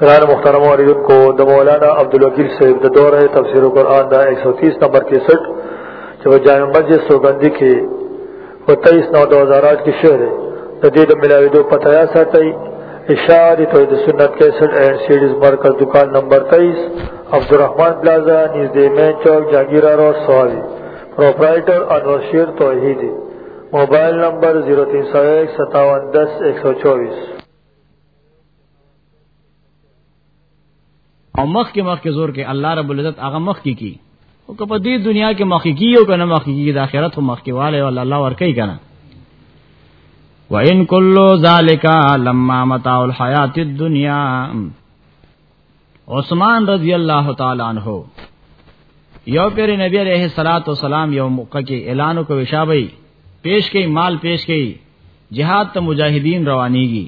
قرآن مخترم علیکم کو د مولانا عبدالوکیل صاحب د دوره تفسیر قرآن دا 130 نمبر 63 چې په جامع مسجد سوګندی کې 23 نو 2008 کې شعر د دې د ملاوي دوه پته یا ساتي اشاره توحید سنت 61 اینڈ سیریز مرکز دکان نمبر 23 عبدالرحمن پلازا نږدې مین چوک جاگیرا روډ سوابي پروپرائیٹر انور شیر توحیدی موبائل نمبر 03015710124 او مخ کې مخ کې زور کې الله رب العزت هغه مخ کې کی او که په دې دنیا کې مخ کې کی او کنه مخ کې کی د آخرت هم مخ کې والے ول الله ور کوي کنه وان کلو ذالک لما متاع الحیات الدنیا عثمان رضی الله تعالی عنہ یو پیر نبی علیہ الصلات والسلام یو موقع کې اعلان وکړ شابه پیش کړي مال پیش کړي جهاد ته مجاهدین روانيږي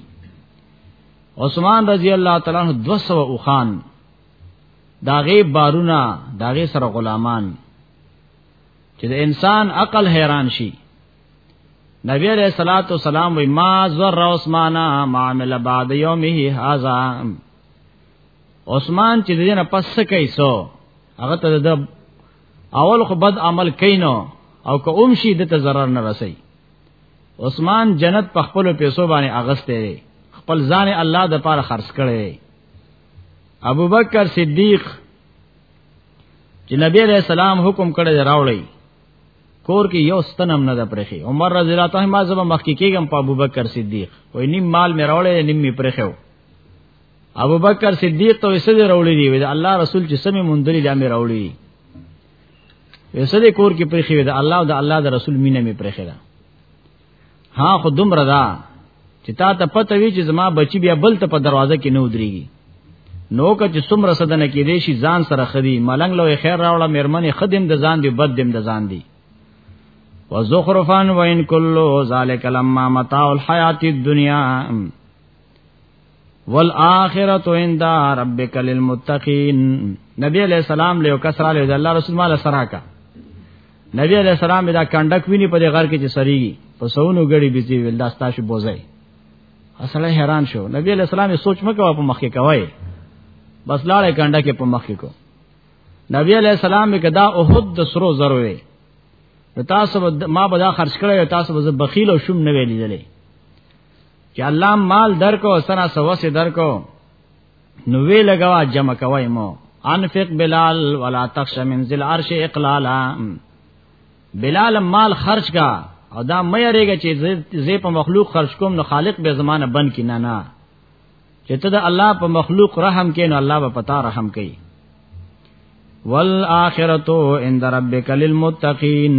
عثمان رضی الله تعالی عنہ 200 اوخان داغه بارونه داغه سره غلامان چې د انسان عقل حیران شي نبی علیہ الصلات والسلام وی ما زر عثمان ما عمل بعد یومه هذا عثمان چې دینه پس کوي سو هغه ته د اول خو بد عمل کینو او که اوم شي د ته zarar نه رسي عثمان جنت په خپل پیسو باندې اغسته خپل ځان الله د پاره خرج کړي ابوبکر صدیق چې نبی علیہ السلام حکم کړی راوړی کور کې یو ستنم نه د پرخي عمر رضی الله تعالی ما زما مخکې کېږم په ابوبکر صدیق وای نیم مال مې راولې نیم مې پرخیو ابوبکر صدیق ته وسه دې راولې دی وای الله رسول چې سمې مونډلې دا مې راولې وسه دې کور کې پرخي وای الله او د الله د رسول مینه مې پرخي ده ها خو دومره دا چې تا ته پته وی چې زما بچی بیا بل ته په دروازه کې نه ودرېږي نو که چې څومره صدنه کې دی شي ځان سره خدي ملنګ لوې خیر راوړه مېرمنې خدیم د ځان دی بد دیم د ځان دی وزخرفان وان کلو ذالک لما متاع الحیات الدنیا والآخرت عند ربک للمتقین نبی علیہ السلام له کسر علیہ الله رسول مال سره کا نبی علیہ السلام دا کندک ویني په غر کې چې سریږي په سونو غړي بيزي ول دا ستاسو بوزي اصله حیران شو نبی علیہ السلام سوچ مکو په مخ کې کوي بس لاړې کندک په مخ کې کو نبی علیہ السلام کدا احد د سرو زروي تاسو ما به دا خرج کړی تاسو به بخیل او شوم نه ویلې چې الله مال درکو سره سوس درکو نو وی لګوا جمع کوي مو انفق بلال ولا تخش من ذل عرش اقلالا بلال مال خرج کا او دا مې ریګه چې زی په مخلوق خرج کوم نو خالق به زمانه بن کی نه نه چې ته د الله په مخلوق رحم کین الله به پتا رحم کوي والآخرتو عند ربک للمتقین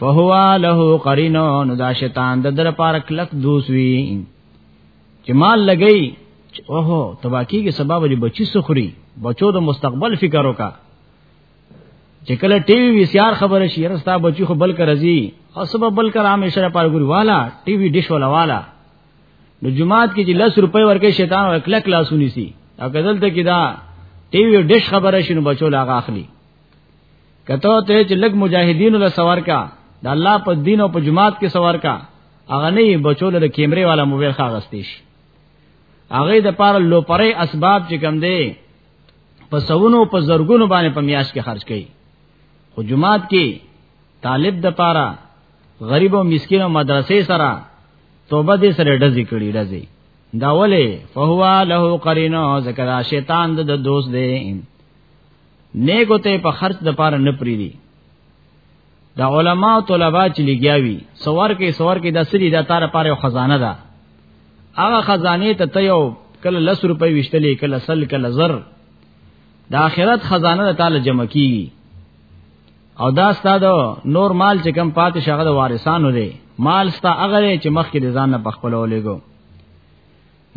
فهو له قرینو نو دا شیطان د در پار کلک دوس وی چې مال لګی اوهو تباکی کې سبب لري بچی سخري بچو د مستقبل فکر وکا چې کله ټي وي سيار خبره شي رستا بچی خو بل کرزي او سبب بل کر عام اشاره پار ګوري والا ټي وي ډیش والا والا نو جمعات کې چې 10 روپۍ ورکه شیطان او کلک لاسونی سي او کدل ته کې دا ټي وي ډیش خبره شي نو بچو لاغه اخلي کته ته چې لګ مجاهدینو له سوار کا د الله په دین او په جماعت کې سوار کا هغه نه بچو له کیمرې والا موبایل خاغستې شي هغه د پاره لوپرې اسباب چې کم دی په سونو په زرګونو باندې په میاش کې خرج کړي خو جماعت کې طالب د پاره غریب او مسکین او مدرسې سره توبه دې سره ډزې کړي ډزې دا ولې فهوا له قرینو ذکر شیطان د دوست دی نیکو ته په خرج د پاره نه پریدي د علما او طلبا چې لګیاوي سوار کې سوار کې د سری د تار پاره خزانه ده هغه خزانه ته ته یو کله لس روپۍ وشتلې کله سل کله زر د آخرت خزانه تعالی جمع کی او دا ستاد نور مال چې کم پاتې شغه د وارثانو دی مال ستا هغه چې مخکې د ځان نه بخپلولېګو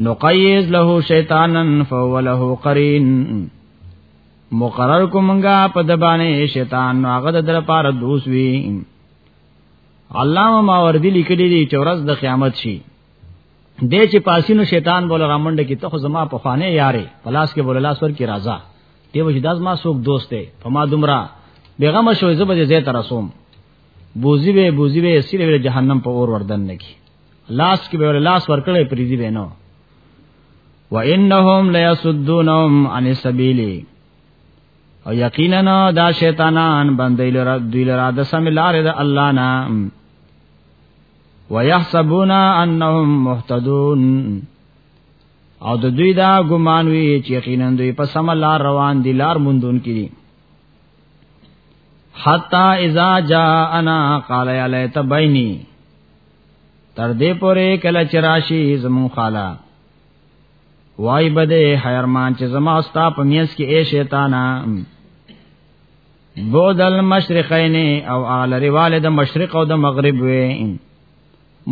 نقیز له شیطانن فهو له قرین مقرر کومنګا په دبانې شیطان نو هغه در پار دوس وی علامه ماوردی لیکلی دی چې ورځ د قیامت شي د چې پاسینو شیطان بوله رامنډه کې ته خو زما په خانه یارې پلاس کې بوله لاس ور کې راځه دی وجه داس ما سوک دوست دی په ما دمرا بیغمه شوې زبر دې زه تر رسوم بوزي به بوزي به سیره جهنم په اور وردن نه کی لاس کې به لاس ورکړې پریدي بینو و انهم ليسدونهم عن السبيل او یقینا دا شیطانان باندې لره دوی لره د سم لارې د الله نه ويحسبون انهم مهتدون او د دوی دا ګمان وی چې یقینا دوی په سم لار روان دي لار مونږون کړي حتا اذا جاءنا قال يا ليت بيني تر دې پورې کله چې راشي زمون خالا وای بده حیرمان چې زما ستا په میس کې اے شیطانا بودل مشرقین او اعلی رواله د مشرق او د مغرب وې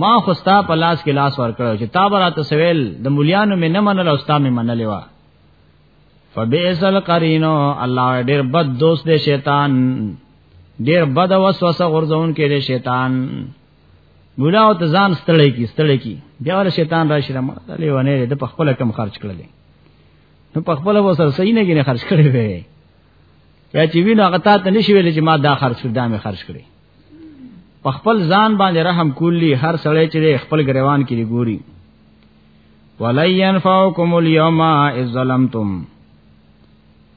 ما خو ستا په لاس کې لاس ور کړو چې تا براته سویل د مليانو مې نه منل او ستا مې منلې وا فبئس القرینو الله ډېر بد دوست دی شیطان ډیر بد وسوسه غرزون کې دی شیطان مولا او ته ځان ستړی کی ستړی کی بیا ور شیطان راشي رمه دلې ونه د پخپل کم خرج کړل نو پخپل و سر صحیح نه غني خرج کړی وي یا چې وینو هغه ته نشي ویل چې ما دا خرج کړ دا مې خرج کړی پخپل ځان باندې رحم کولی هر سړی چې خپل غریوان کې ګوري ولین فوقکم اليوم اذ ظلمتم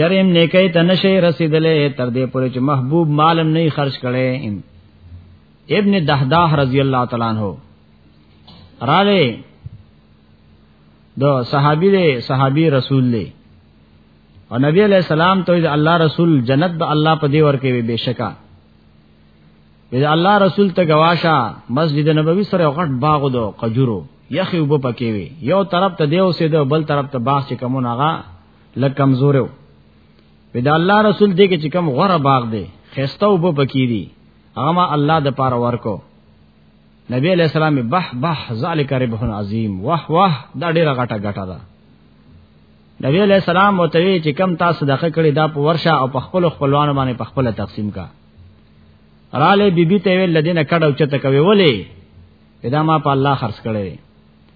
چریم نیکه ته نشي رسیدلې تر دې پورې چې محبوب مالم نه خرج کړي ابن دحداح رضی الله تعالی عنہ رااله دو صحابی دے صحابی رسول دے او نبی علیہ السلام ته الله رسول جنت به الله په دی ورکه وي بشکا وی الله رسول ته گواشا مسجد نبوی سره غټ باغ دو قجورو یخي وب پکې وي یو طرف ته دیو سیده بل طرف ته باغ چې کومه ناغه لکه کمزورو ودا الله رسول دې کې چې کم غره باغ دی خسته وب پکې دي هغه ما الله د پاره ورکو نبی علیہ السلام بح بح ذالک ربح عظیم واه واه دا ډیره غټه غټه ده نبی علیہ السلام وته چې کم تاسو صدقه کړی دا په ورشه او په خپل خپلوانو باندې په خپل تقسیم کا رااله بیبي ته ویل لدینه کډو چته کوي ولې ادا ما په الله خرڅ کړی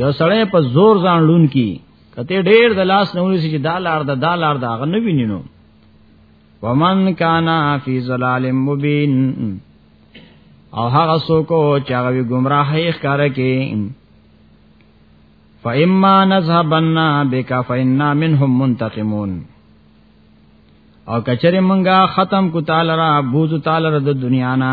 یو سړی په زور ځان لون کی کته ډیر د لاس نه ونیسي چې دا لار ده دا لار ده هغه نه وینینو ومن کانا فی ظلال مبین او هغه څوک چې هغه گمراه یې ښکار کوي فإما نذهبنا بك فإنا منهم منتقمون او کچره منګه ختم کو تعالی را بوز تعالی د دنیا نه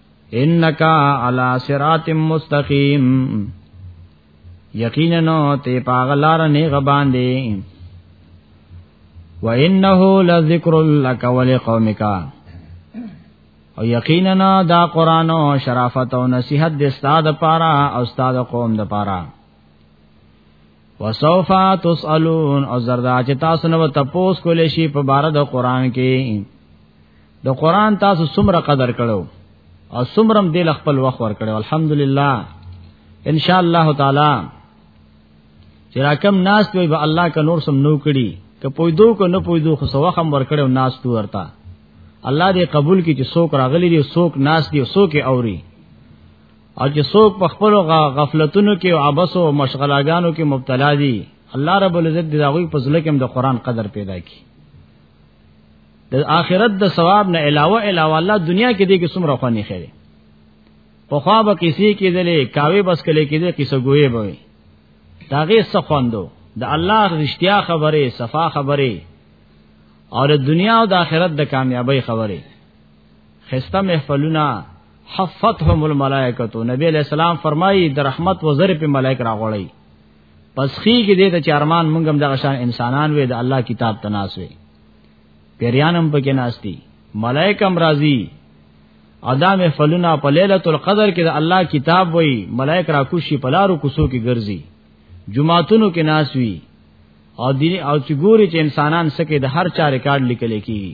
انک علی صراط مستقیم یقینا نو ته پاغلار نه غبان دی و انه لذکر لک ولقومک او یقینا دا قران او شرافت او نصیحت د استاد پاره او استاد قوم د پاره وسوف تسالون او زردا چې تاسو نو تپوس کولې شي په بار د قران کې د قران تاسو څومره قدر کړو او څومره دې خپل وخت ور کړو الحمدلله ان شاء الله تعالی چې راکم ناس دوی به الله کا نور سم نو کړي که پویدو کو نه پویدو خو سو خم ور کړو ناس تو ورتا الله دې قبول کړي چې څوک راغلي دي څوک ناس دي څوک اوري او چې څوک په خپل غفلتونو کې او عبس او مشغلاګانو کې مبتلا دي الله رب العزت دې داوی په ځل کې د قران قدر پیدا کړي د آخرت د ثواب نه علاوه علاوه الله دنیا کې دې کې څومره خواني خیره په خوا به کسی کې دلې کاوي بس کله کې دې قصه ګوي به داغه سخوندو د الله رښتیا خبره صفا خبره او د دنیا او د آخرت د کامیابی خبره خسته محفلونه حفتهم الملائکه نبی علیہ السلام فرمایي د رحمت و زر په ملائک راغړی پس خي کې دې ته چارمان منګم د غشان انسانان وې د الله کتاب تناسوي پیریانم پکې ناشتي ملائکم راضي ادم فلنا په ليله القدر کې د الله کتاب وای ملائک را کوشي په لارو کوسو کې ګرځي جمعاتونو کې ناس وی او دین او چې ګوري چې انسانان سکه د هر چا ریکارډ لیکل کیږي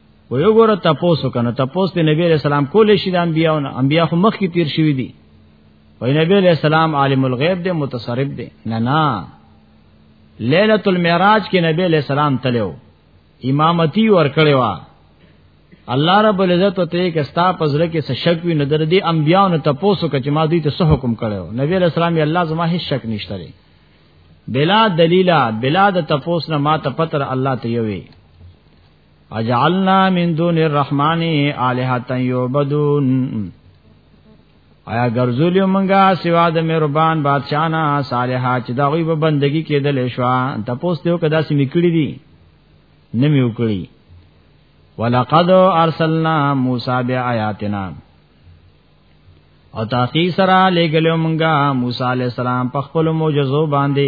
و یو ګوره تپوس وکنه تپوس دی نبی علیہ السلام کولې شي د انبیاونه انبیا خو مخ کې تیر شوی دي وای نبی علیہ السلام عالم الغیب دی متصرف دی نه نه ليله المعراج کې نبی علیہ السلام تلو امامتی ور کړی وا الله رب العزت ته کې ستا پزره کې څه شک وي نظر دي انبیا نو تاسو کچ ما دوی ته څه حکم کړو نبی علیہ السلام یې الله زما هیڅ شک نشته لري بلا دلیلا بلا د تاسو نه ما ته پتر الله ته یوي اجعلنا من دون الرحمن الہتا یعبدون آیا ګرځول یو منګه سوا د مهربان بادشاہ نه صالحا چې دا غوی به بندگی کېدل شو ته پوسټ یو کدا سې میکړی دي نه میو کړی ولقد ارسلنا موسی بیااتنا او تاخی سره لګلو منګه موسی علی السلام په خپل معجزو باندې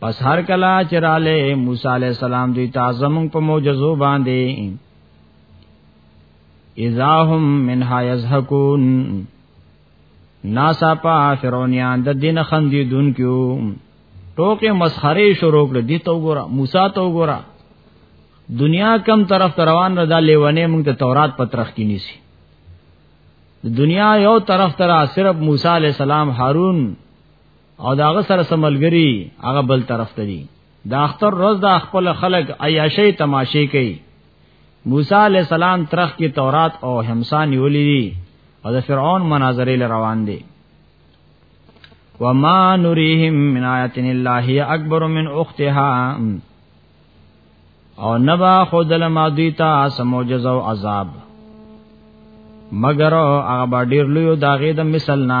پس هر کلا چراله موسی علی السلام دوی تعظم په معجزو باندې اذا هم منها یزهکون ناسا پا فرعونیان د دین خندې دن کیو ټوکې مسخره شروع کړې دي تو ګورا موسی تو ګورا دنیا کم طرف ته روان ردا لیونه موږ ته تورات پترخ کې نیسی دنیا یو طرف ترا صرف موسی علی السلام هارون او داغه سره سملګری هغه بل طرف ته دي د اختر روز د خپل خلق عیاشی تماشې کوي موسی علی السلام ترخ کې تورات او همسا نیولې دي او د فرعون مناظره ل روان دي وما نريهم من آیات الله هي اکبر من اختها او نبا خود لمادی تا سموجز او عذاب مگر هغه ډیر لوی داغه د مثال نه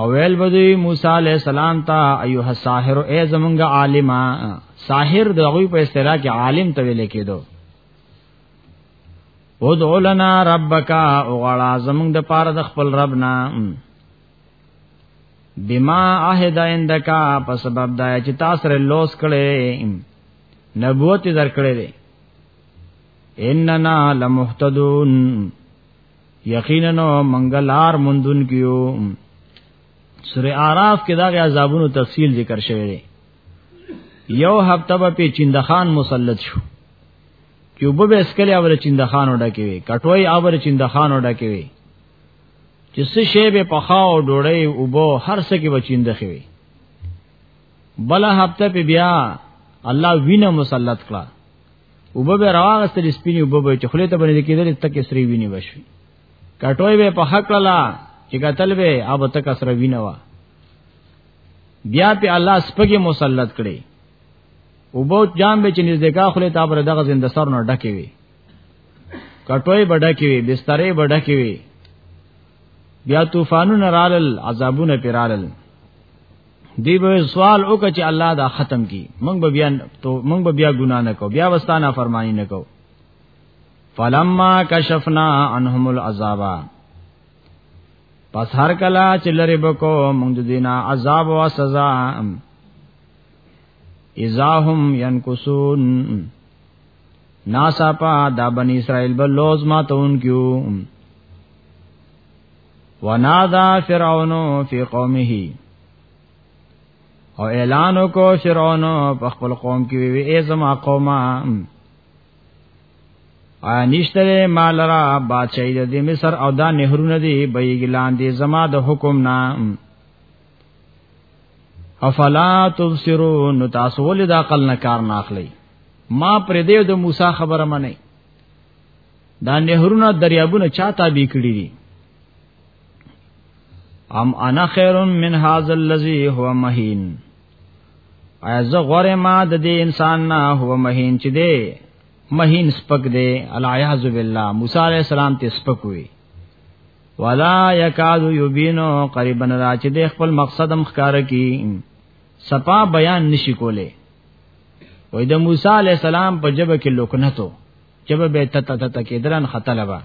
او ویل بدی موسی علی السلام تا ایها الساحر ای زمونږ عالم ساحر د غوی په اصطلاح کې عالم ته ویل کېدو ودع لنا ربک او غړا زمونږ د پاره د خپل رب نه بما عهد عندك په سبب دا چې تاسو سره لوس کړي نبوت درکړي اننا لمحتدون یقینا منګلار مندون کیو سوره আরাف کې دا عذابونو تفصیل ذکر شوی دی یو هفته په چندخان مسلط شو یو به اسکلی اور چندخان وډه کې وي کټوي اور چندخان وډه کې وي چې څه شی به پخاو ډوړې او بو هر څه کې بچیند خوي بل هفته په بیا الله وینه مسلط کړه وبو به راغستل سپینی وبو به چې خلې ته باندې کېدل تکې سری ویني بشوي کټوي به په حق لاله چې قتل به اب تک سره وینوا بیا په الله سپګي مسلط کړي وبو جام به چې نږدې کا خلې ته بر دغه زنده سر نه ډکې وي کټوي بډا کې وي بسترې بډا کې وي بیا طوفانونه رالل عذابونه پیرالل دی به سوال وکړي چې الله دا ختم کی موږ به بیا تو موږ به بیا ګنا نه کو بیا وستانه فرمانی نه کو فلما کشفنا عنهم العذاب پس هر کلا چې لری بکو موږ دینا عذاب او سزا اذا هم ينكسون ناسا پا دا بنی اسرائیل بل لوز ما تون کیوں ونادا فرعون فی قومه او اعلان کو فرعون په خپل قوم کې وی ای زما قومه ا نشتره مال را بادشاہی د مصر او دا نهرونه دی بیګلان دی زما د حکم نه افلا تبصرون نو تاسو ولې د عقل نه کار نه اخلي ما پر دې د موسی خبره منئ دا نهرونه دریابونه چا تابع کړی دي ام انا خیر من هاذا الذی هو مهین ایا زه غوړې ما د دې انسان نه هو مهین چې دی مهین سپک دی الیاذ بالله موسی علی السلام ته سپک وی ولا یکاد یبینو قریبا را چې دی خپل مقصدم ښکار کی صفا بیان نشی کوله وای د موسی علی السلام په جبه کې لوکنتو چې به تت تت کېدلن خطلبا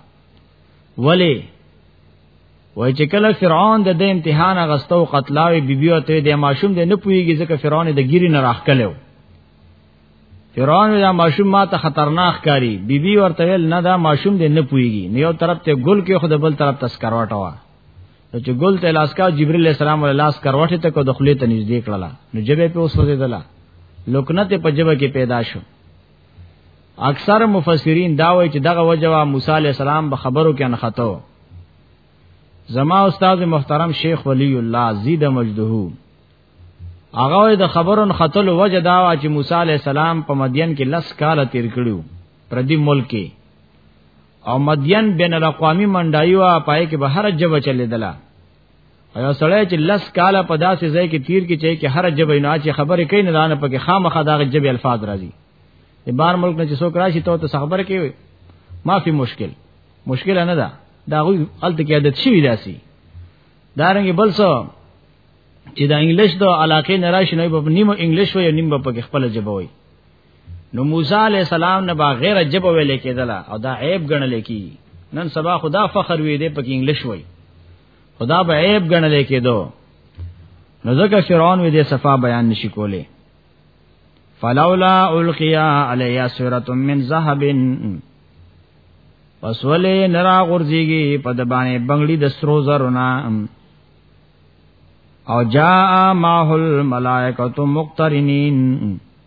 ولی وای چې کله فرعون د دې امتحان غستو قتلاوي بیبي او ته د ماشوم د نه پويږي ځکه فرعون د ګيري نه راخ کلو فرعون دا ماشوم ما ته خطرناک کاری بیبي بی ورته ویل نه دا ماشوم دې نه پويږي نه یو طرف ته ګل کې خود بل طرف تسکرواټه وا نو چې ګل ته لاس کا جبريل عليه السلام ول لاس کروټه ته کو دخلې ته نږدې کړلا نو جبه په اوس وځي دلا لوکنه ته په جبه کې پیدا شو اکثر مفسرین دا وایي چې دغه وجوه موسی علی السلام به خبرو کې نه خطو زما استاد محترم شیخ ولی الله زید مجده هغه د خبرون خطل وجه دا وا چې موسی علی السلام په مدین کې لس کال تیر کړو پر دې ملک کې او مدین بین الاقوامی منډایو پای کې به هر جبه چلیدله ایا سړی چې لس کاله په داسې ځای کې تیر کې چې کې هر جبې نه چې خبرې کوي نه دانه پکې خامخا دغه جبې الفاظ راځي د بار ملک نه چې څوک راشي ته ته خبرې کوي مافي مشکل مشکل نه ده دا غوي الته کې عادت شي داسي دارنګ بل څه چې د انګلیش د علاقې نه راشي نو په نیمه انګلیش وي نیم په خپل جبه وي نو موسی علی السلام نه با غیر عجب ویل کېدل او دا عیب ګڼل کی نن سبا خدا فخر وی دی په انګلیش وای خدا به عیب ګڼل کېدو نو ځکه فرعون وی دی صفا بیان نشی کوله فلولا القیا علی سورۃ من ذهب پس ولې نرا غورځيږي په د باندې بنگړي د سترو زرونه او جاء ماحول ملائکۃ مقترنین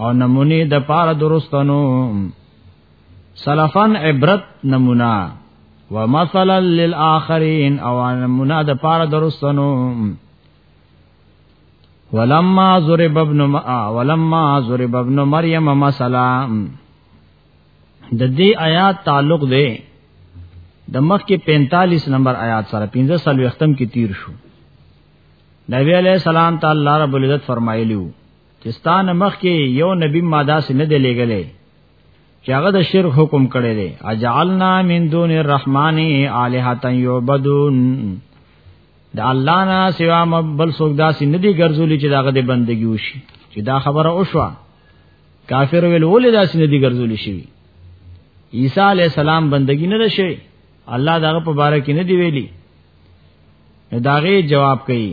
او نمونه د پاره درستنو سلفن عبرت نمونه ومثلا للآخرین او نمونه د پاره درستنو ولما ضرب ابن ولما ضرب ابن مریم مثلا د دې آیات تعلق دی د مخ کې 45 نمبر آیات سره 15 سال وختم کې تیر شو نبی علیہ السلام تعالی رب العزت فرمایلیو چې ستان مخ کې یو نبی ما داسې نه دی لګلې چې هغه د شرک حکم کړی دی اجعلنا من دون الرحمن الہتا یعبدون د الله نه سوا مبل څوک داسې نه دی ګرځولي چې داغه د بندگی وشي چې دا خبره وشوه کافر ویل ولې داسې نه دی ګرځولي شي عیسی علی السلام بندگی نه شي الله داغه په باره کې نه دی ویلي داغه جواب کوي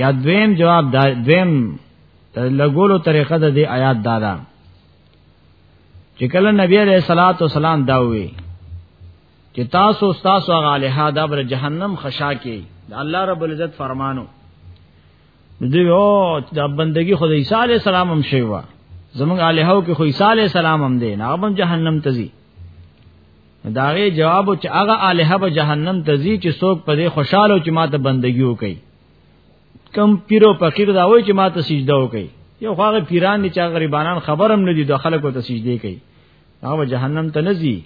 یا دویم جواب دا دویم لګولو طریقه د دې آیات دا ده چې کله نبی عليه صلوات و سلام دا وی چې تاسو تاسو غالها د بر جهنم خشا کې د الله رب العزت فرمانو دوی او د بندگی خو د عیسی علی السلام هم شوی و زمونږ الہو کې خو عیسی علی السلام هم دی نه هم جهنم ته ځي داغه جواب چې هغه الہ به جهنم ته ځي چې څوک په دې خوشاله چې ماته بندگی وکړي کم پیرو فقیر دا وای چې ماته سجده وکړي یو هغه پیران دي چې غریبانان خبرم نه دي د خلکو ته سجده کوي هغه جهنم ته نه ځي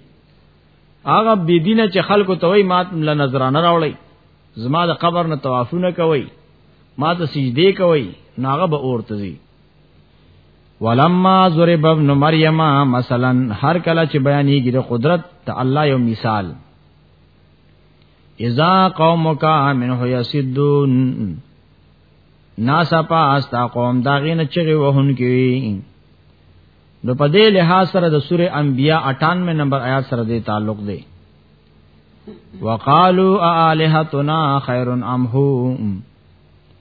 هغه بی دینه چې خلکو ته وای ماته ل نظرانه راوړي زما د قبر نه طوافونه کوي ماته سجده کوي ناغه به اورته ځي ولما ضرب ابن مریم مثلا هر کله چې بیانېږي د قدرت ته الله یو مثال اذا قومک منه یسدون ناسا پاس تا قوم دا غینه چغي وهن کی نو په دې لحاظ سره د سوره انبیاء 98 نمبر آیات سره دې تعلق دی وقالو آلهتنا خیر ام هو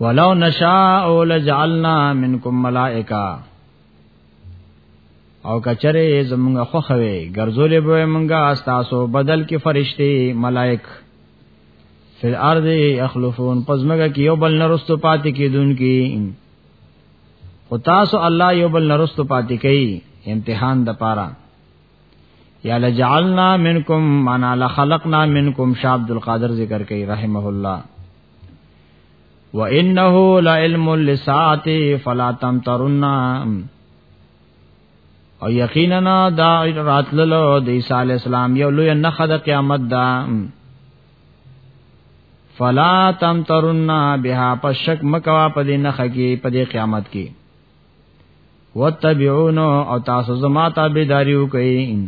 ولو نشاء لجعلنا منکم ملائکه او کچره زمونږه خوخوي ګرځولې به مونږه استاسو بدل کې فرشتي ملائک فل ارض اخلفون پزمګه کې یو بل نرستو پاتې کیدونکي او تاسو الله یو بل نرستو پاتې کوي امتحان د پاره یا لجعلنا منکم معنا لخلقنا منکم شاه عبد القادر ذکر کوي رحمه الله وانه لعلم للساعه فلا تمترن او یقینا دا راتللو د عیسی علی السلام یو لوی نخد قیامت دا فلا تمترن بها پشک مکوا پدې نخ کې پدې قیامت کې وتتبعون او تاسو زما تابعداري وکړئ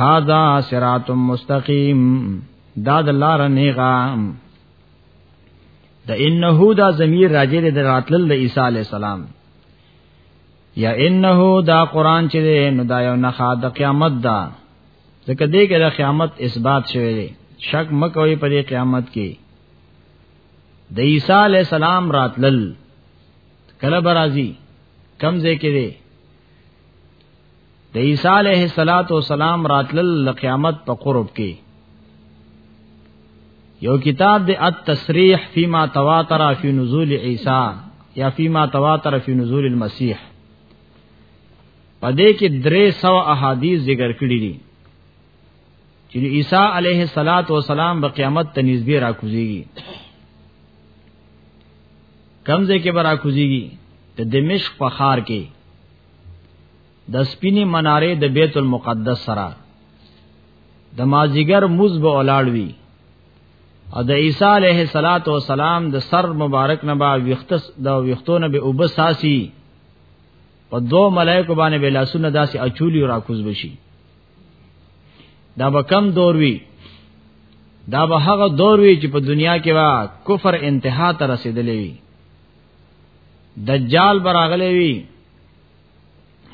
هاذا صراط مستقیم دا د لار نه غا د انه دا ضمیر راجع د راتل د عیسی علی السلام یا انه دا قران چې نو دا یو نه د قیامت دا ځکه دې کې د قیامت اثبات شوی دی شک مکوې په دې قیامت کې د عیسی علی السلام راتلل کله برازي کم ځای کې دی د عیسی علیه الصلاۃ والسلام راتلل د قیامت په قرب کې یو کتاب د التسریح فيما تواتر فی نزول عیسی یا فيما تواتر فی نزول المسیح پدې کې درې سو احادیث ذکر کړی دي چې عیسی علیه الصلاۃ والسلام په قیامت ته نږدې راکوزیږي کمزې کې برا کوزیږي د دمشق په خار کې د سپینې منارې د بیت المقدس سره د مازیګر موز به ولاړوي او د عیسی علیه الصلاۃ والسلام د سر مبارک نه با ویختس د ویختونه به وبساسي په دو ملائکه باندې به لاسونه داسې اچولی را کوز بشي دا به کم دور وی دا به هغه دور وی چې په دنیا کې وا کفر انتها ته رسیدلی وی دجال براغلی وی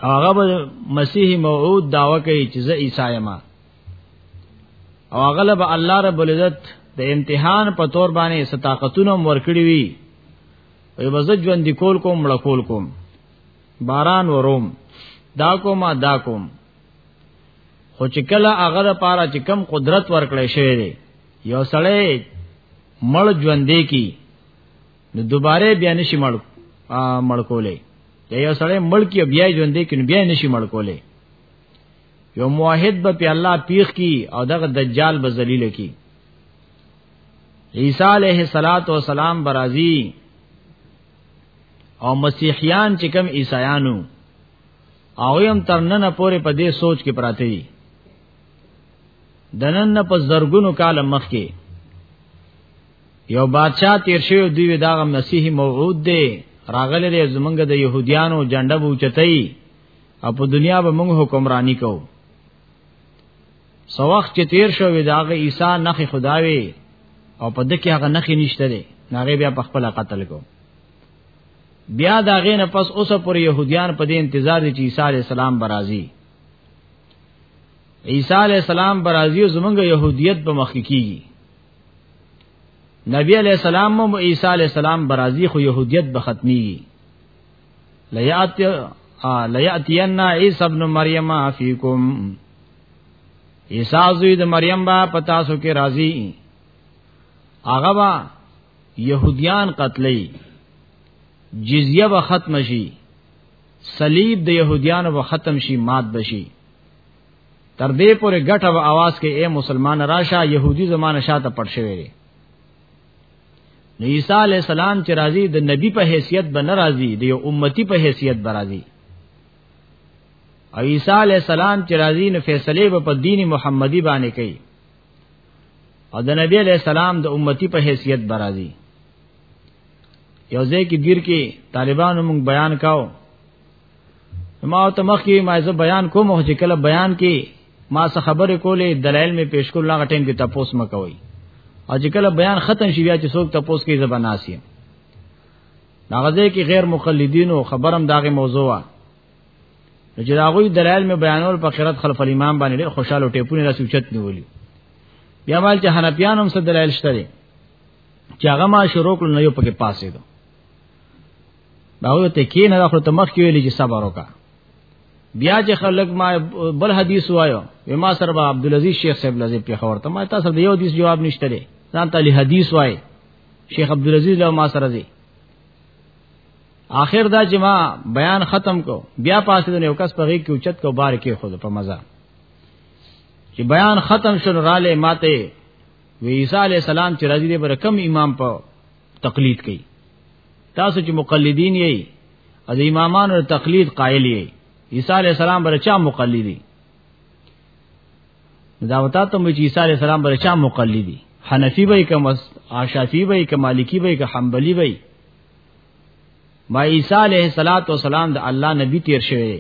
هغه به مسیح موعود داوا کوي چې زه عیسی یم او هغه له الله رب العزت د امتحان په تور باندې ستاقتونه ورکړي وی وي بزد ژوند کول کوم مړ کول کوم باران وروم دا کوم دا کوم خو چې کله هغه د پاره چې کم قدرت ورکړی شوی دی یو سړی مړ ژوندې کی نو دوباره بیا نشي مړ مړ کولې یا یو سړی مړ کی بیا ژوندې کی نو بیا نشي مړ کولې یو موحد به په الله پیخ کی او دغه دجال به ذلیل کی عیسی علیہ الصلات والسلام برازی او مسیحیان چې کوم عیسایانو او هم تر نن پورې په دې سوچ کې پراته دي د نن په زرګونو کال مخکې یو بادشاہ تیر شوی دی دا مسیحي موعود دی راغلی دی زمونږ د يهوديانو جنډه بوچتای او په دنیا به موږ حکمرانی کوو سو وخت چې تیر شو وی داغه عیسی نخ خداوي او په دکې هغه نخ نشته دی ناغه بیا په خپل قتل کو بیا دا غینه پس اوسه پر يهوديان په دې انتظار دي چې عیسی علی السلام برازي عیسی علی السلام برازي زمونږ يهودیت په مخ کیږي نبی علی السلام مو عیسی علی السلام برازي خو يهودیت به ختميږي لیات لیاتینا عیسی ابن مریم فیکم عیسی زوی د مریم با پتا سو کې راضی هغه با يهوديان قتلې جزيه به ختم شي صلیب د يهوديانو به ختم شي مات بشي تر دې پورې ګټه او आवाज کې اے مسلمان راشه يهودي زمانه شاته پټ شوی دی نو عیسی علی السلام چې راځي د نبی په حیثیت به ناراضي د یو امتی په حیثیت به راځي او عیسی علی السلام چې راځي نو فیصله به په دین محمدی باندې کوي او د نبی علیہ السلام د امتی په حیثیت برازي یو ځای کې دیر کې طالبانو موږ بیان کاو ما ته مخ کې ما زه بیان کوم چې کله بیان کې ما څه خبرې کولې دلایل می پیش کول هغه ټیم کې تاسو مکوئ او چې کله بیان ختم شي بیا چې څوک تاسو کې زبناسي ناغزه کې غیر مقلدینو خبرم داغه موضوع نو چې دا غوي دلایل مې بیانول په قرات خلف الامام باندې ډېر خوشاله ټیپونه را سوچت نیولې بیا مال چې حنفیان هم څه دلایل شته دي چې هغه ما شروع کړو نه یو پکې پاسې دو باور ته کې نه راخره تمخ کې ویلې چې صبر وکا بیا چې خلک ما بل حدیث وایو ما سره با عبد العزيز شیخ صاحب لازم په خبر ته ما تاسو د یو حدیث جواب نشته دي ځان ته حدیث وای شیخ عبد العزيز له ما سره دي آخر دا چې ما بیان ختم کو بیا پاسې د یو کس په غیږ کې اوچت کو بار کې خود په مزه چې بیان ختم شول رااله ماته وی عیسی علی السلام چې راځي دې پر کم امام په تقلید کوي تاسو چې مقلدین یې او د امامانو تقلید قائل یې عیسی علی السلام بر چا مقلدی دا وتا ته مې چې عیسی علی السلام بر چا مقلدی حنفی به کوم اشافی به کوم مالکی به کوم حنبلی به ما عیسی علیه الصلاۃ والسلام د الله نبی تیر شوی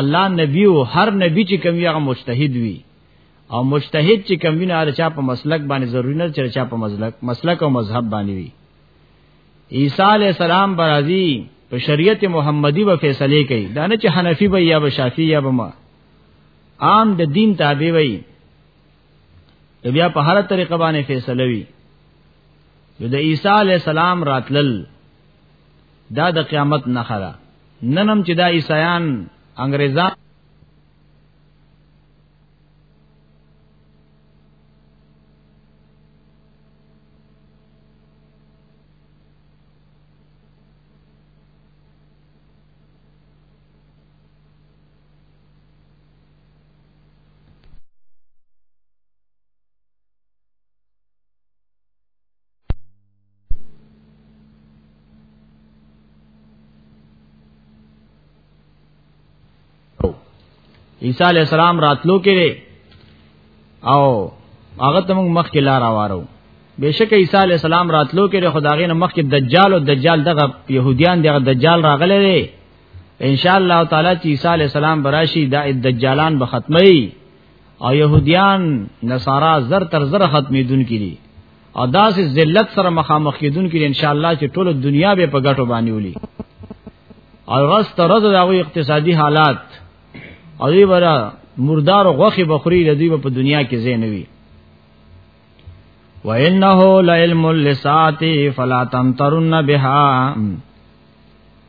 الله نبی او هر نبی چې کوم یو مجتهد وي او مجتهد چې کوم نه ارچا په مسلک باندې ضروری نه چې چا په مسلک مسلک او مذهب باندې وي عیسی علیه السلام برازي په شریعت محمدی و فیصله کوي دا نه چې حنفي وي یا شافعي یا به ما عام د دین تابع وي بیا په هر طریقه باندې فیصله وی نو د عیسی علی السلام راتلل دا د قیامت نه خره ننم چې دا عیسایان انګریزان عیسی علی السلام راتلو کې او هغه ته موږ مخ کې لار وارو بشک عیسی علی السلام راتلو کې خدای غین مخ کې دجال او دجال دغه يهوديان دغه دجال راغلي ان شاء الله تعالی چې عیسی علی السلام براشي دا دجالان به ختمي او يهوديان نصارا زر تر زر ختمي دن کړي او داسې ذلت سره مخامخ کیدون کې ان شاء الله چې ټول دنیا به په ګټو باندې ولي او رس تر رز دا اقتصادي حالات او دی ورا مردار غوخي بخوري د دوی په دنیا کې زینوي وَإِنَّهُ لَعِلْمٌ لِّلسَّاعَةِ فَلَا تَمْتَرُنَّ بِهَا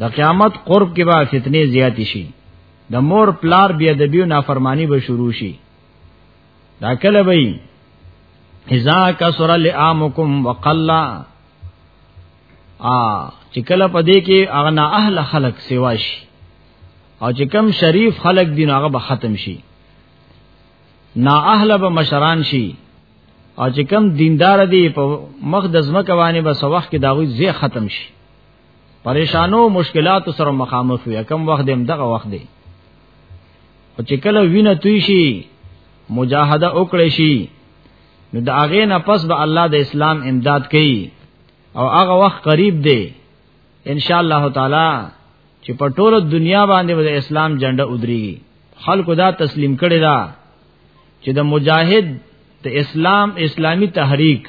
د قیامت قرب کې به فتنې زیات شي د مور پلار بیا د بیو نافرمانی به شروع شي دا کله به اذا کسر لامکم وقلا ا چې کله په دې کې اغنا اهل خلق سیوا شي او چې کم شریف خلق دین هغه به ختم شي نا اهل به مشران شي او چې کم دیندار دی په مخ د زمکه باندې به سوخ کې داوی زی ختم شي پریشانو مشکلات سره مخامخ وي کم وخت دیم دغه وخت دی او چې کله وینه توی شي مجاهده وکړي شي نو د هغه نه پس به الله د اسلام امداد کوي او هغه وخت قریب دی ان شاء الله تعالی چې په ټوله دنیا باندې د اسلام جنډه ودرېږي خلکو دا تسلیم کړي دا چې د مجاهد د اسلام اسلامی تحریک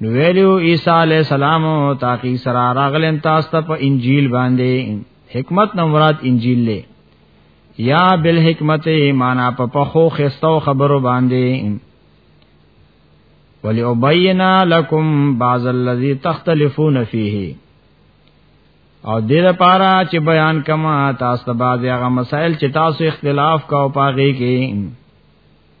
نو ویلو عیسی علی السلام تاکي سره راغلم تاسو ته په انجیل باندې حکمت نو مراد انجیل له یا بل حکمت معنا په پخو خستو خبرو باندې ولی ابینا لکم بعض الذی تختلفون فیه او دې لپاره چې بیان کما تاسو ته بعض هغه مسائل چې تاسو اختلاف کاو پاږی کې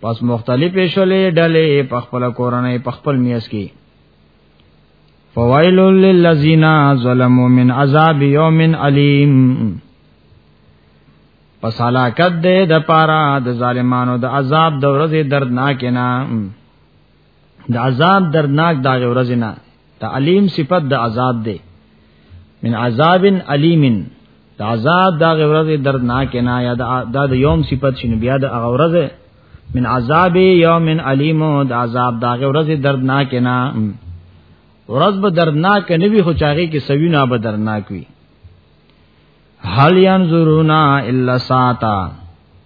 پس مختلفې شولې ډلې په خپل کورنۍ په خپل میاس کې فوائل للذین ظلموا من عذاب یوم علیم پس حلاکت دې د پارا د ظالمانو د عذاب د ورځې دردناک نه د عذاب درناک دا ورځ نه د علیم صفت د عذاب دی من عذاب علیم د عذاب دا ورځ درناک نه یا دا د یوم صفت شنو بیا د هغه ورځ من عذاب یوم علیم د عذاب دا ورځ درناک نه ورځ به درناک نه وي خو چاغي کې سوینا به درناک وي هل ينظرون الا ساعتا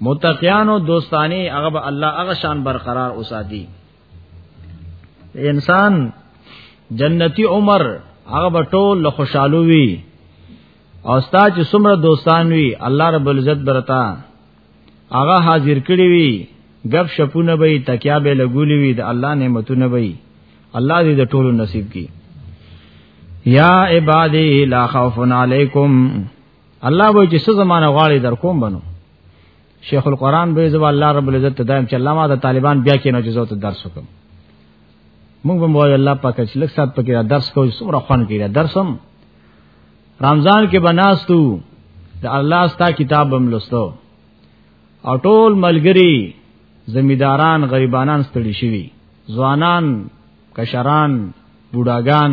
متقیانو دوستانی هغه به الله هغه شان برقرار اوساتی انسان جنتی عمر هغه به ټول له خوشحالو وی او ستا چې څومره دوستان وی الله رب العزت برتا هغه حاضر کړی وی غب شپونه به تکیا به لګولی وی د الله نعمتونه به الله دې د ټولو نصیب کی یا عبادی لا خوف علیکم الله به چې څه زمانہ غواړي در کوم بنو شیخ القران به زبا الله رب العزت ته دایم چې الله ما د طالبان بیا کینو چې زوت درس وکم موږ به مو الله پاک چې لک سات پکې درس کوو سمره خوان کړي درسم رمضان کې بناستو د الله ستا کتاب هم لستو او ټول ملګری زمیداران غریبانان ستړي شوي ځوانان کشران بوډاګان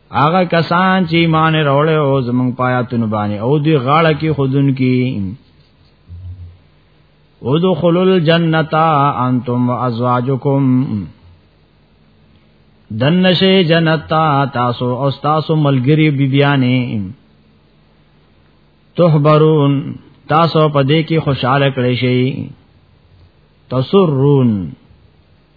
هغه کسان چې ایمان راوړل او زمون پایاتونه باندې او دی غاړه کې خودن کې ودخلوا الجنه انتم وازواجکم دنشه جنت تاسو او تاسو ملګری بیبیانې تحبرون تاسو په دې کې خوشاله کړئ شئ تسرون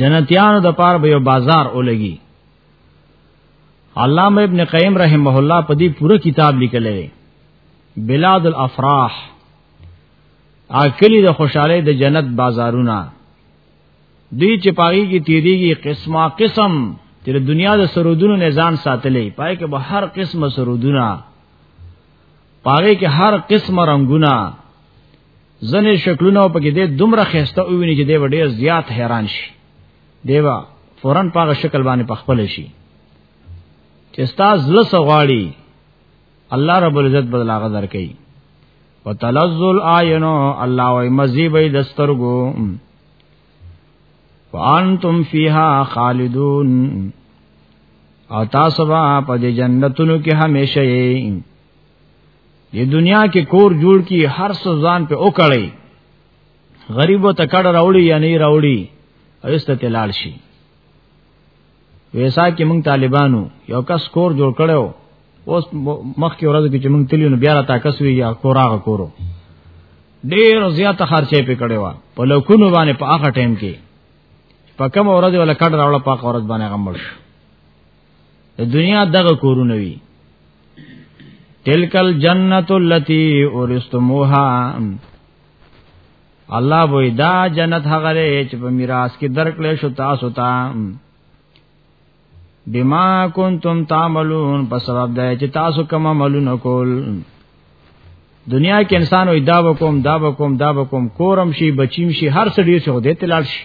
جنتیانو د پاره به یو بازار ولګي علامه ابن قیم رحمه الله په دې پوره کتاب لیکلی بلاد الافراح اکلی د خوشاله د جنت بازارونه دی چې پاګی کی تیریږي قسمه قسم چې د دنیا د سرودونو نه ځان ساتلې پای کې به هر قسمه سرودونه پاګی کې هر قسمه رنگونه ځنې شکلونه په کې د دومره خسته او ویني چې دی ډیر زیات حیران شي دیوا فورن پاغه شکل باندې پخپل شي چې استاد لس غواړي الله رب العزت بدل هغه درکې وتلذل اعینو الله وای مزي به دسترګو وانتم فیها خالدون او تاسو به په جنتونو کې همیشه یې دې دنیا کې کور جوړ کی هر څه ځان په وکړي غریبو ته کډه راوړي یا نه راوړي اوسته تلال شي ویسا کې مونږ طالبانو یو کس کور جوړ کړو اوس مخکې ورځ کې چې مونږ تلیو نو بیا را تاکس وی یا کوراغه کورو ډیر زیات خرچې په کړي وا په لکونو باندې په هغه ټیم کې په کوم ورځ ولا کډ راوړ په هغه ورځ باندې غمړ شو دنیا دغه کورونه وی تلکل جنت اللتی اورستموها الله وې دا جنت هغه چې په میراث کې درکړې شو تاسو ته تا بما کنتم تعملون په سبب دا چې تاسو کوم عملونه کول دنیا کې انسان وې دا وکوم دا وکوم دا وکوم کورم شي بچیم شي هر څه ډیر شو دې تلل شي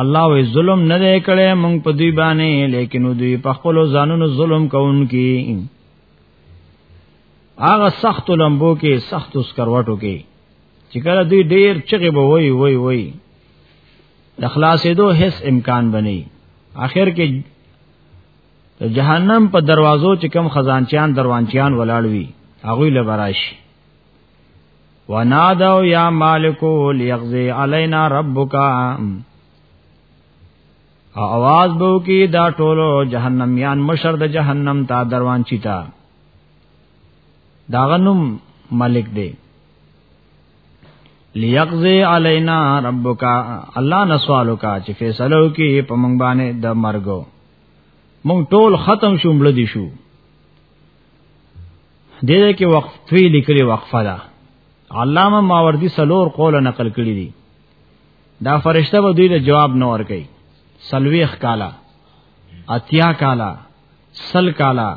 الله وی ظلم نه دی کړی مونږ په دوی باندې لیکن دوی په خپل ځانونو ظلم کوونکی هغه سخت لمبو کې سخت اسکروټو کې چې کله دوی ډیر چغې به وای وای وای د خلاصې دو هیڅ امکان بني اخر کې جهنم په دروازو چې کم خزانچیان دروانچیان ولاړوي هغه لبراشي ونادوا یا مالک لیغزی علینا ربک او आवाज بو کی دا ټولو جهنم یان مشر د جهنم تا دروان چیتا دا غنم ملک دی لیغزی علینا ربک الله نسوالو کا چې فیصلو کی په مونږ باندې د مرګو مونږ ټول ختم شو مړ دي شو دې دې کې وقف توی لیکلي وقفه ده علامه ماوردی سلور قول نقل کړی دي دا فرشته به دوی له جواب نه ور کوي سلويخ کالا اتیا کالا سل کالا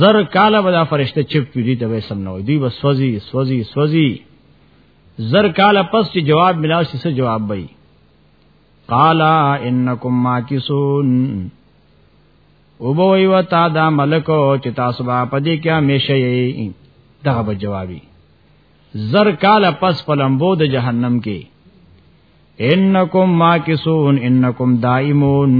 زر کالا به دا فرشته چپ دي ته سم نه وي دوی بس سوزي سوزي سوزي زر کالا پس چې جواب ملاو شي څه جواب وي قالا انکم ماکسون او به وی وتا دا ملک چې تاسو به پدې کې همیشه یې دغه به جوابي زر کال پس پلمبو د جهنم کې انکم ماکسون انکم دائمون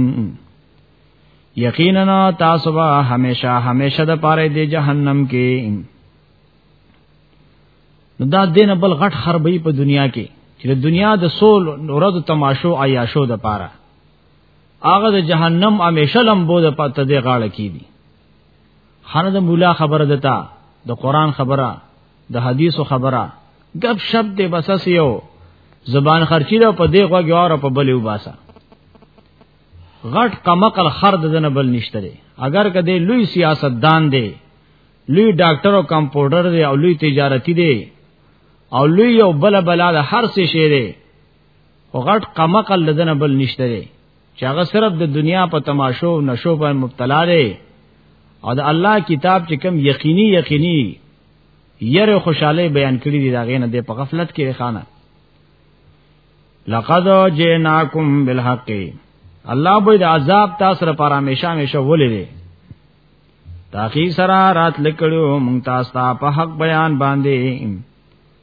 یقینا تاسو به همیشه همیشه د پاره د جهنم کې نو دا دین بل غټ خربې په دنیا کې چې د دنیا د سول ورځ تماشو عیاشو د پاره هغه د جهنم همیشه لمبو د پته دی غاړه کی دي خانه د مولا خبره دتا د قران خبره د حدیثو خبره غب شپ دی بس یو زبان خرچی دا په دی غوږی اور په بلیو باسا غټ کمقل خر د نه بل نشته دی اگر کده لوی سیاست دان دی لوی ډاکټر او کمپاوډر دی او لوی تجارتی دی او لوی یو بل بلا د هر څه شی دی او غټ قمقل لدنه بل نشته دی چې هغه صرف د دنیا په تماشو او نشو باندې مبتلا دی او د الله کتاب چې کم یقیني یقیني یره خوشاله بیان کړی دی دا غینه د په غفلت کې خانه لقد جئناکم بالحق الله به د عذاب تاسو لپاره همیشه همیشه ولې دی تاخی سرا رات لکړو مونږ تاسو په حق بیان باندې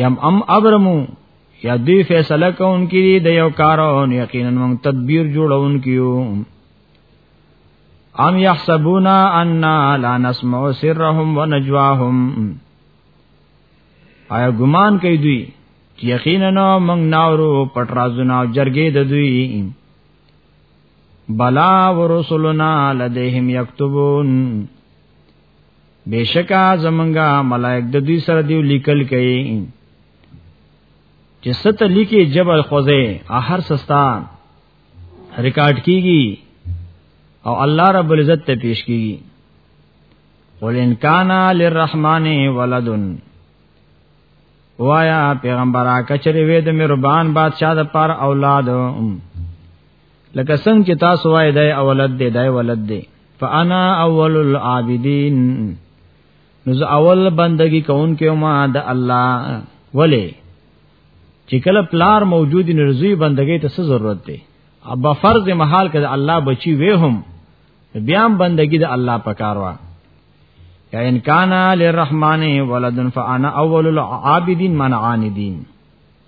یم ام ابرمو یا دوی فیصله کوونکې دي د یو کار او یقینا موږ تدبیر جوړونکې یو ام یحسبون ان لا نسمع سرهم ونجواهم آیا ګمان کوي دوی چې یقینا موږ ناورو پټ رازونه او جرګې د دوی بلا ورسلنا لديهم یكتبون بشکا زمونږه ملائک د دوی سره دیو لیکل کوي چې ست لیکي جبل خوځه هر سستا ریکارډ کیږي او الله رب العزت ته پیش کیږي قل ان کان للرحمن ولد وایا پیغمبره کچری وې د مهربان بادشاہ د پر اولاد لکه څنګه چې تاسو وای دای اولاد دی دای ولد دی فانا اول العابدین نو زه اول بندگی کون کې ما د الله ولی چې کله پلار موجود نرزوی بندگی ته څه ضرورت دی ابا فرض محال کده الله بچی وې هم بیا هم بندگی د الله پکاروا یا ان کان للرحمن ولدن فانا اول العابدین من عاندین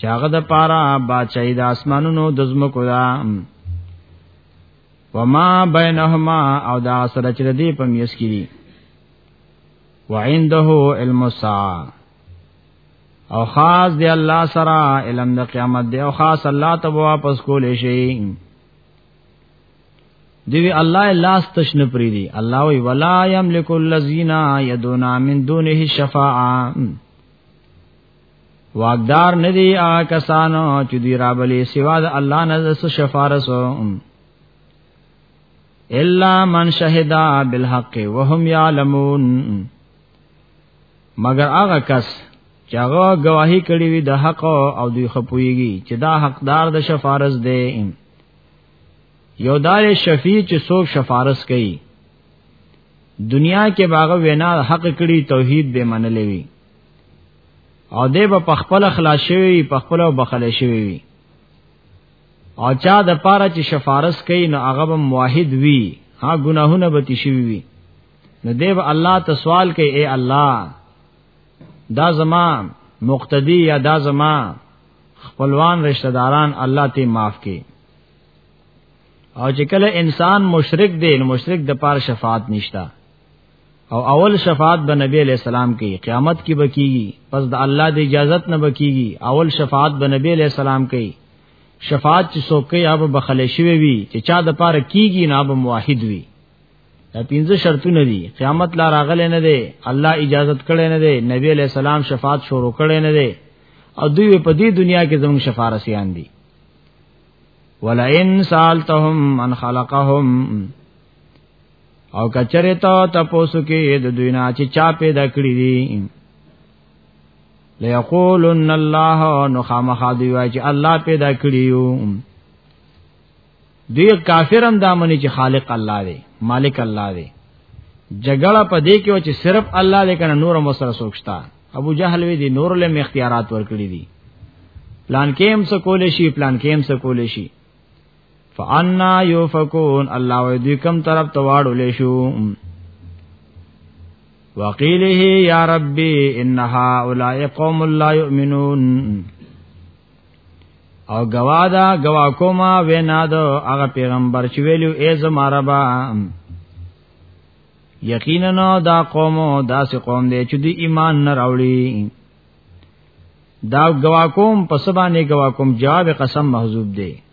چاغه د پارا بچای د اسمانونو د زمکو دا وما بینهما او دا سره چې دې په میس کې دي وعنده علم الساعه او خاص دی الله سره علم د قیامت دی او خاص الله ته واپس کول شي دی الله لاس تشنه پری دی الله وی ولا یملک الذین یدونا من دونه شفاعه واقدار ندی آ کسانو چې دی را بلی سوا د الله نه د شفارسو الا من شهدا بالحق وهم يعلمون مگر هغه کس چې هغه گواہی کړی وي د حق او دوی خپويږي چې دا حقدار د شفارس دی یو دار شفیع چې څوک شفارس کوي دنیا کې باغ وینا حق کړي توحید به منلې وي او دی به په خپل خلاص شوی وي په خپل بخل شوی وي او چا د پاره چې شفارس کوي نو هغه به موحد وي ها ګناهونه به تشوي وي نو دی به الله ته سوال کوي اے الله دا زما مقتدی یا دا زما خپلوان رشتہ داران الله ته معاف کړي او چې کله انسان مشرک دی نو مشرک د پاره شفاعت نشته او اول شفاعت به نبی علیہ السلام کوي قیامت کې بکیږي پس د الله د اجازت نه بکیږي اول شفاعت به نبی علیہ السلام کوي شفاعت چې څوک کوي هغه بخله شوی وي چې چا د پاره کیږي نه به موحد وي دا پنځه شرطونه دي قیامت لا راغله نه دی الله اجازت کړي نه دی نبی علیہ السلام شفاعت شروع کړي نه دی او دوی په دې دنیا کې زموږ شفارسیان دي ولئن سالتهم من خلقهم او کچره ته تاسو کې د دوی نه چې چا پیدا کړی دي ليقولن الله نو خامخا دی وای چې الله پیدا کړیو دی کافرم دامنې چې خالق الله دی مالک الله دی جګړه په دې کې و چې صرف الله لیکن نور مو سره سوچتا ابو جهل وی دی نور له اختیارات ورکړي دي پلان کې هم څه کول شي پلان کې هم څه کول شي فانا یوفکون الله وی دوی کم طرف ته واړول شو وقیله یا ربی ان هؤلاء قوم لا یؤمنون او گوادا گوا کوما وینا دو هغه پیغمبر چې ویلو ای زما ربا یقینا دا قوم دا سه قوم دی چې دی ایمان نه راوړي دا گوا کوم پس باندې گوا کوم جواب قسم محذوب دی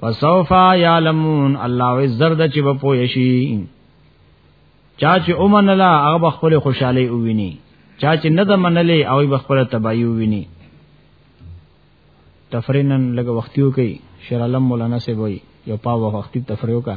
فسوفا یعلمون الله وی زرد چې به پوه شي چا چې اومن لا هغه خپل خوشحالي وویني چا چې نه د منلې او به خپل تباہي وویني تفرینن لګ وختیو کوي شیر علم مولانا سی وای یو پاو وختي تفریو کا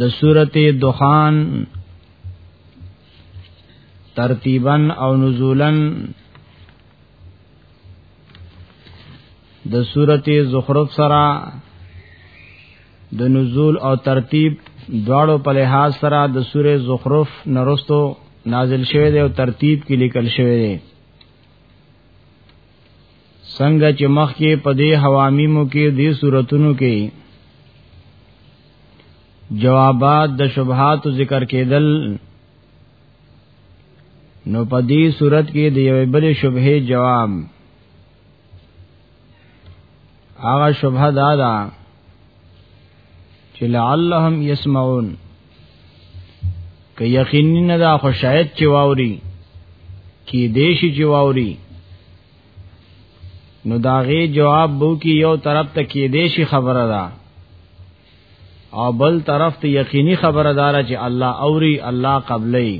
د سورته دخان ترتیبا او نزولا د سورته زخرف سره د نزول او ترتیب دواړو په لحاظ سره د سوره زخرف نرستو نازل شوه دی او ترتیب کې لیکل شوی دی څنګه چې مخکې په دې حوامیمو کې دې صورتونو کې جوابات د شبهات ذکر کېدل نو په دې صورت کې د یوې بلې شبهه جواب هغه شبهه دا ده چې لعلهم يسمعون که یقیني نه دا خو شاید چې واوري کې دیشي چې واوري نو داغه جواب بو کی یو طرف ته کې دی شي خبره ده او بل طرف ته یقیني خبره دار چې الله اوري الله قبلې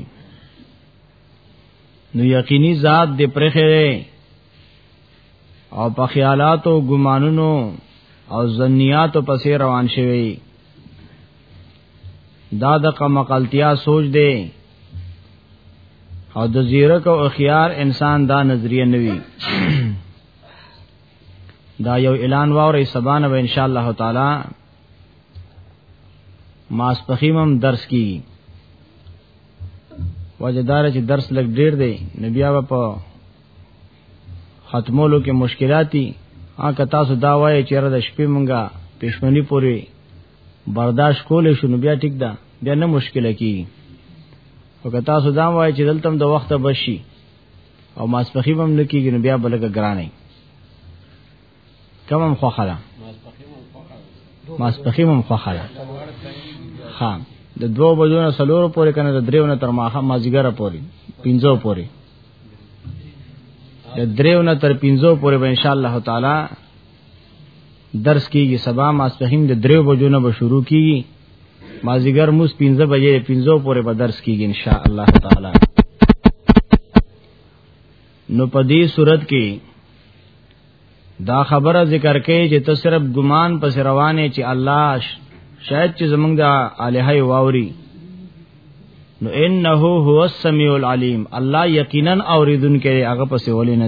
نو یقیني ذات دې پرخره او په خیالاتو ګمانونو او ظنیاتو پسې روان شوی دا د قمقلتیا سوچ دی او د زیرک او اخیار انسان دا نظریه نوي دا یو اعلان واورې سبانه به ان شاء الله تعالی ماسپخیمم درس کی وجدار چې درس لګ ډیر دی نبی هغه په ختمولو کې مشکلاتي ا که تاسو دا وایي چې را د شپې مونږه پښمنی پوری برداشت کولې شو نو بیا ټیک ده بیا نه مشکل کیږي او که تاسو دا وایي چې دلته د وخت بشي او ماسپخی هم نه کیږي نو بیا بلګه ګرانه کمم خوخه ده ماسپخی هم خوخه ده ها د دوو بجو نه سلور پورې کنه د دریو نه تر ماخه مازیګره پورې پینځو پورې د دریو نه تر پینځو پورې به ان شاء الله تعالی درس کیږي سبا ماسپهین د دریو بجو نه به شروع کیږي مازیګر موس 15 بجې 15 پورې به درس کیږي ان شاء الله تعالی نو په دې صورت کې دا خبره ذکر کړي چې ته صرف ګمان پس روانه چې الله شاید چې زمونږ د الہه واوري نو انه هو السمیع العلیم الله یقینا اوریدونکو هغه پس ولې نه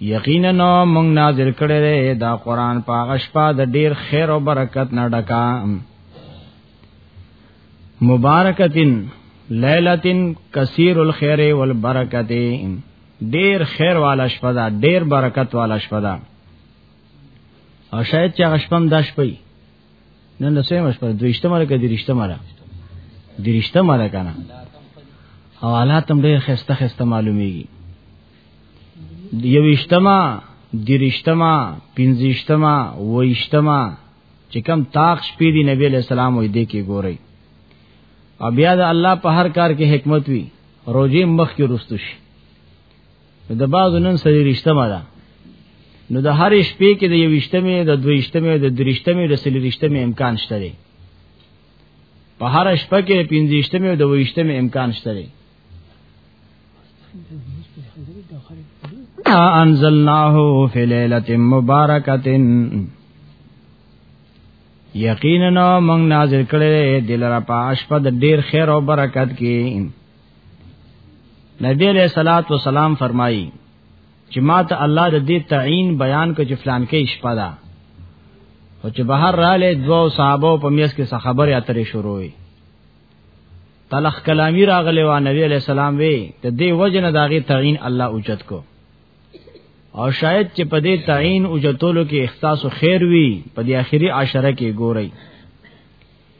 یقینا موږ نازل کړی دی دا قران په غشپا د ډیر خیر او برکت نه ډکا مبارکتین لیلتین کثیر الخير والبرکت ډیر خیر والا شپه ده ډیر برکت والا شپه ده او شاید چې غشپم د شپې نن د سیمه شپه دویشته مره کې دریشته مره دریشته مره کنه او حالات هم ډېر خسته خسته معلومیږي یوشتما دریشتما پنځشتما ویشتما چې کم تاخ شپې دی نبی علیہ السلام وې دې کې ګوري او بیا د الله په هر کار کې حکمت وی روزي مخ کې رستوش د بعضو نن سری رښتما ده نو د هر شپې کې د یوشتمې د دویشتمې د درشتمې د سلیشتمې امکان شته دی په هر شپه کې پنځشتمې او د ویشتمې امکان شته دی انزلناه فی لیلۃ مبارکۃ یقینا موږ نازل کړی دلرا پاش په ډیر خیر او برکت کې نبی علیہ الصلات والسلام فرمایي چې ما ته الله د دې تعین بیان کو چې فلان کې شپه ده او چې بهر رااله دوه صحابه په میس کې څه خبره اترې شروع وي تلخ کلامی راغلی و نبی علیہ السلام وی ته دې وجه نه داغه تعین الله اوجت کو او شاید چې په دې تعین اوجتولو کې احساس خیر وي په دې اخیری عشره کې ګورئ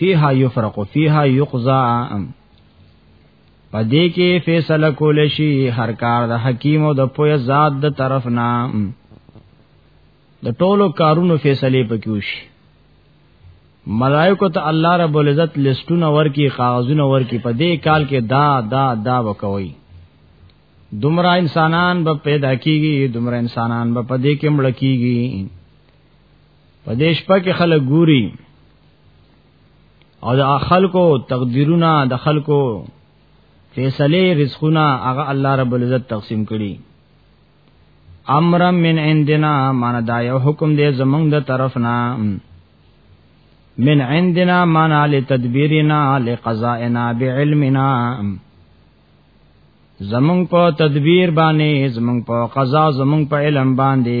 فیها یفرق فیها یقضا پدې کې فیصله کول شي هر کار د حکیم او د پوهه ذات د طرف نه د ټولو کارونو فیصله پکې وشي ملائکه ته الله رب العزت لستونه ورکی کاغذونه ورکی په دې کال کې دا دا دا وکوي دومره انسانان به پیدا کیږي دومره انسانان به په دې کې مړ کیږي په دې شپه کې خلک ګوري او د خلکو تقدیرونه د خلکو فیصله رزقونه هغه الله رب العزت تقسیم کړي امر من عندنا مان دا یو حکم دی زمونږ د طرفنا من عندنا مان علی تدبیرنا علی قضائنا بعلمنا زمونږ په تدبیر باندې زمونږ په قضا زمونږ په علم باندې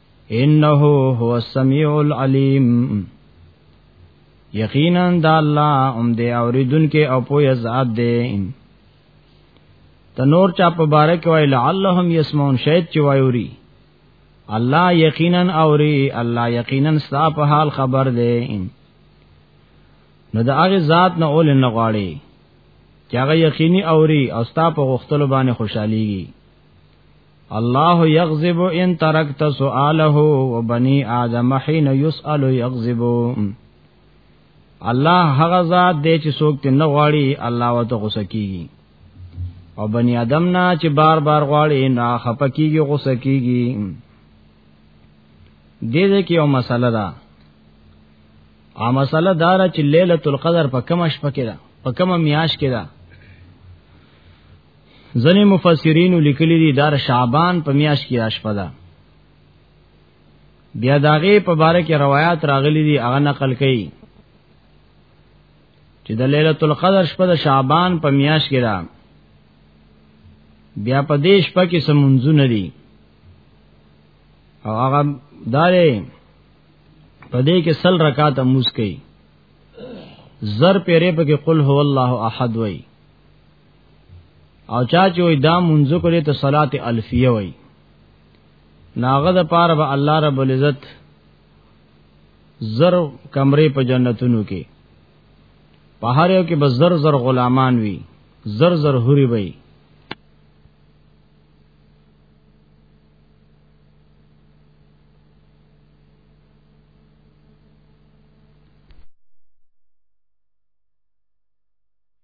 انه هو السميع العليم یقینا د الله هم دی اوریدونکو او پوهه ذات دی ته نور چا په باره کې وای لعلهم يسمعون شاید چې وایوري الله یقینا اوري الله یقینا ستا په حال خبر دی نو د هغه ذات نه اول نه غواړي چې هغه یقیني اوري او ستا په غختلو باندې خوشحاليږي الله یغضب ان ترکت سؤاله وبني آدم حين يسأل یغضب الله هغه ذات دی چې څوک ته نه غواړي الله وته غوسه کیږي او بنی آدم نه چې بار بار غواړي نه خپه کیږي غوسه کیږي دې دې کې یو مسله ده ا مسله دار چې ليله القدر په کوم شپه کې ده په کوم میاش کې ده ځنې مفسرین لیکلي دي دار شعبان په میاش کې اشپه ده بیا داغه په باره کې روایت راغلي دي هغه نقل کړي چې د ليله القدر شپه د شعبان په میاش کې ده بیا په دې شپه کې سمونځونه دي او هغه دارې په دې کې سل رکعات موس کوي زر پیرې په کې قل هو الله احد وای او چا چې وې دا منځ کولې ته صلات الفیه وې ناغه د پاره به الله رب العزت زر کمرې په جنتونو کې په هر یو کې به زر زر غلامان وي زر زر حوري وي